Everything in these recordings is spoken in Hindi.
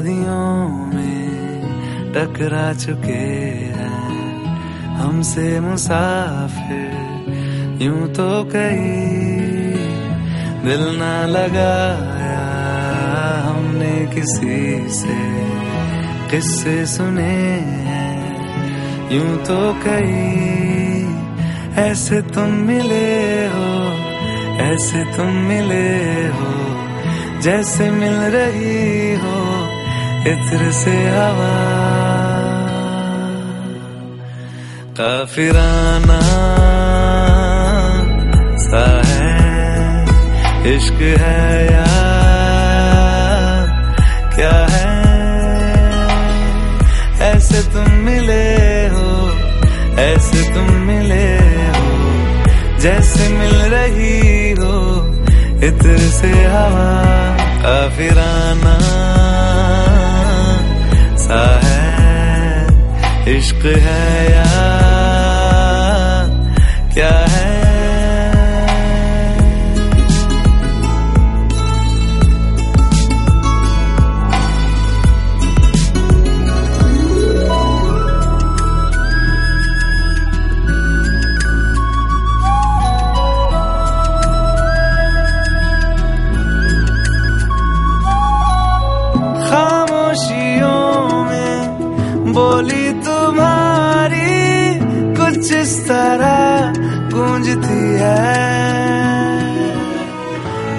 वादियों में टकरा चुके हैं। हमसे मुसाफिर यूँ तो कहीं दिल ना लगाया हमने किसी से। किस्से सुने हैं, यूँ तो कहीं ऐसे तुम मिले हो, ऐसे तुम मिले हो, जैसे मिल रही हो। इत्र से हवा। काफिराना सा है, इश्क है या क्या है? ऐसे तुम मिले हो, ऐसे तुम मिले हो, जैसे मिल रही हो, इत्र से हवा। काफिराना इश्क है या क्या है बोली तुम्हारी कुछ इस तरह गूंजती है।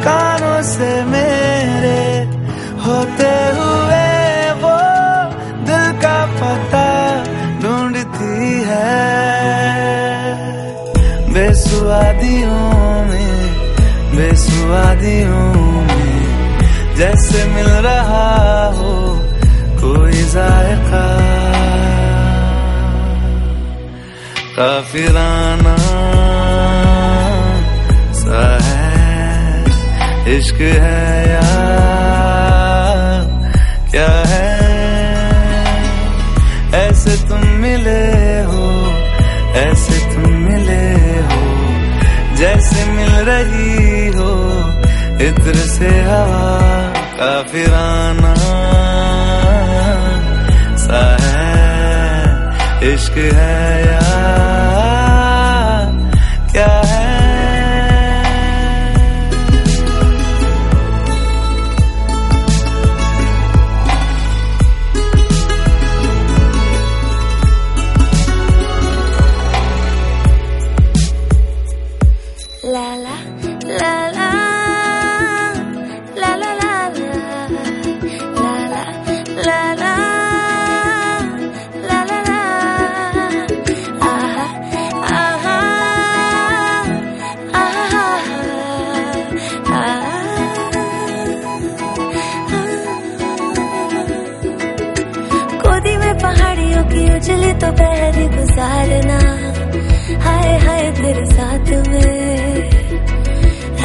कानों से मेरे होते हुए वो दिल का पता ढूंढती है। बेसुआदियों में बेसुआदियों में जैसे मिल रहा हो कोई जायका काफिराना सा है। इश्क है या क्या है? ऐसे तुम मिले हो, ऐसे तुम मिले हो, जैसे मिल रही हो, इत्र से हवा। काफिराना सा है। इश्क है या उजली तो पहरी गुजारना। हाय हाय तेरे साथ में।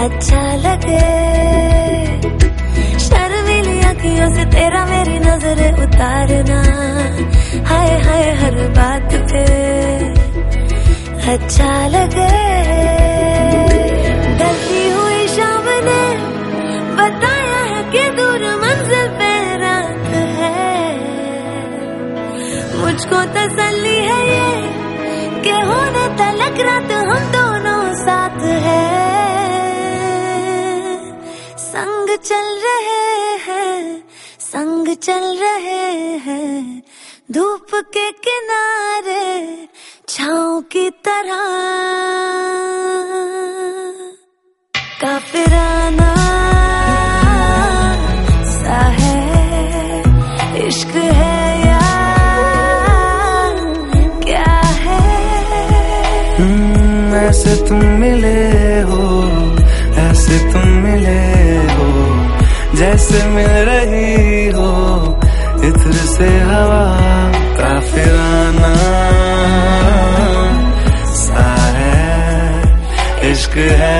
अच्छा लगे। शर्मीली अखियों से तेरा मेरी नज़र उतारना। हाय हाय, हर बात पे। अच्छा लगे। ढलती हुई शाम ने बताया मुझको तसल्ली है ये, कि होने तलक रात हम दोनों साथ है। संग चल रहे हैं, संग चल रहे हैं, धूप के किनारे, छाँव की तरह। काफिराना जैसे मिल रही हो इधर से हवा काफिराना सा है इश्क है